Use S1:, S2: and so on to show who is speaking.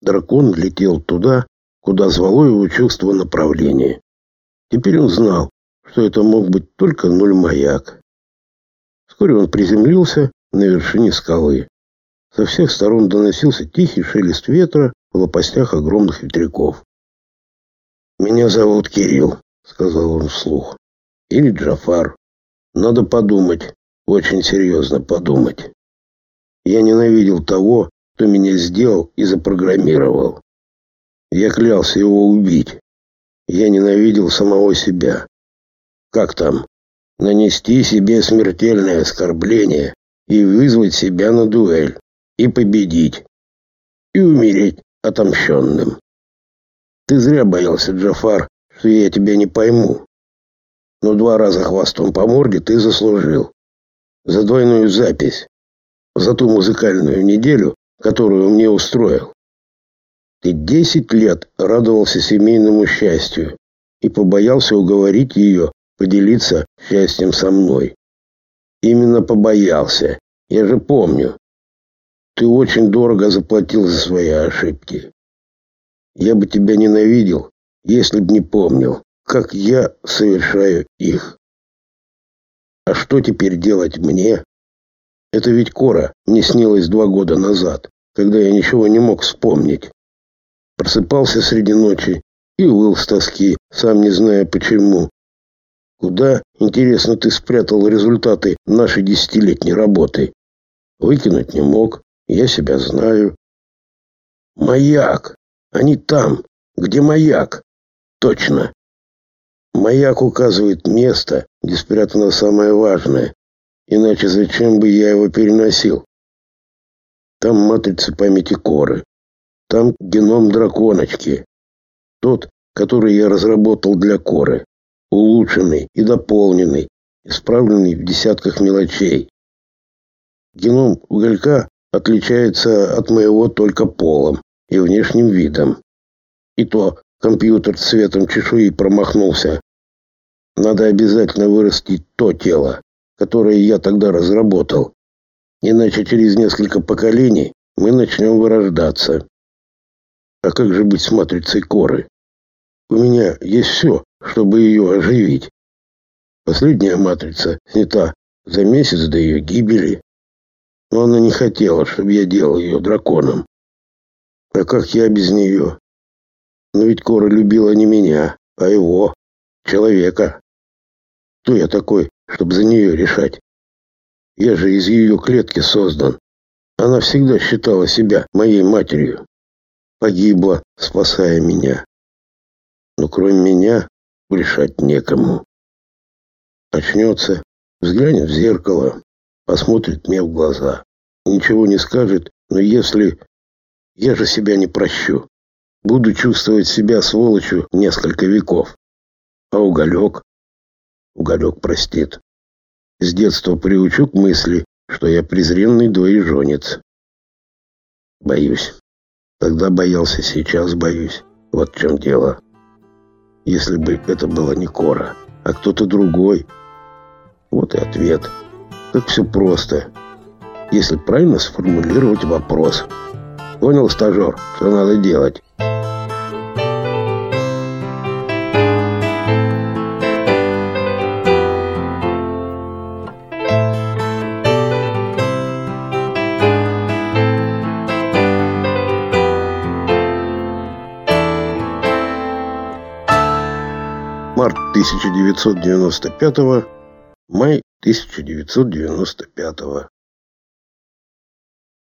S1: Дракон летел туда, куда звало его чувство направления. Теперь он знал, что это мог быть только нуль-маяк. Вскоре он приземлился на вершине скалы. Со всех сторон доносился тихий шелест ветра в лопастях огромных ветряков. «Меня зовут Кирилл», — сказал он вслух. «Или Джафар. Надо подумать, очень серьезно подумать. Я ненавидел того, кто меня сделал и запрограммировал. Я клялся его убить. Я ненавидел самого себя. Как там? Нанести себе смертельное оскорбление и вызвать себя на дуэль, и победить, и умереть отомщенным. Ты зря боялся, Джафар, что я тебя не пойму. Но два раза хвостом по морде ты заслужил. За двойную запись. За ту музыкальную неделю, которую мне устроил. Ты десять лет радовался семейному счастью и побоялся уговорить ее поделиться счастьем со мной. Именно побоялся. Я же помню. Ты очень дорого заплатил за свои ошибки. Я бы тебя ненавидел, если б не помнил, как я совершаю их. А что теперь делать мне? Это ведь Кора мне снилось два года назад, когда я ничего не мог вспомнить. Просыпался среди ночи и выл с тоски, сам не зная почему. Куда, интересно, ты спрятал результаты нашей десятилетней работы? Выкинуть не мог, я себя знаю. Маяк! Они там, где маяк. Точно. Маяк указывает место, где спрятано самое важное. Иначе зачем бы я его переносил? Там матрица памяти коры. Там геном драконочки. Тот, который я разработал для коры. Улучшенный и дополненный, исправленный в десятках мелочей. Геном уголька отличается от моего только полом и внешним видом. И то компьютер цветом чешуи промахнулся. Надо обязательно вырастить то тело, которое я тогда разработал. Иначе через несколько поколений мы начнем вырождаться. А как же быть с матрицей коры? У меня есть все, чтобы ее оживить. Последняя матрица снята за месяц до ее гибели. Но она не хотела, чтобы я делал ее драконом. А как я без нее? Но ведь Кора любила не меня, а его, человека. Кто я такой, чтобы за нее решать? Я же из ее клетки создан. Она всегда считала себя моей матерью погибла, спасая меня. Но кроме меня решать некому. Очнется, взглянет в зеркало, посмотрит мне в глаза. Ничего не скажет, но если... Я же себя не прощу. Буду чувствовать себя сволочью несколько веков. А уголек? Уголек простит. С детства приучу к мысли, что я презренный двоеженец. Боюсь. Тогда боялся, сейчас боюсь. Вот в чем дело. Если бы это было не Кора, а кто-то другой. Вот и ответ. Как все просто. Если правильно сформулировать вопрос. Понял, стажер, что надо делать? Март 1995, май 1995.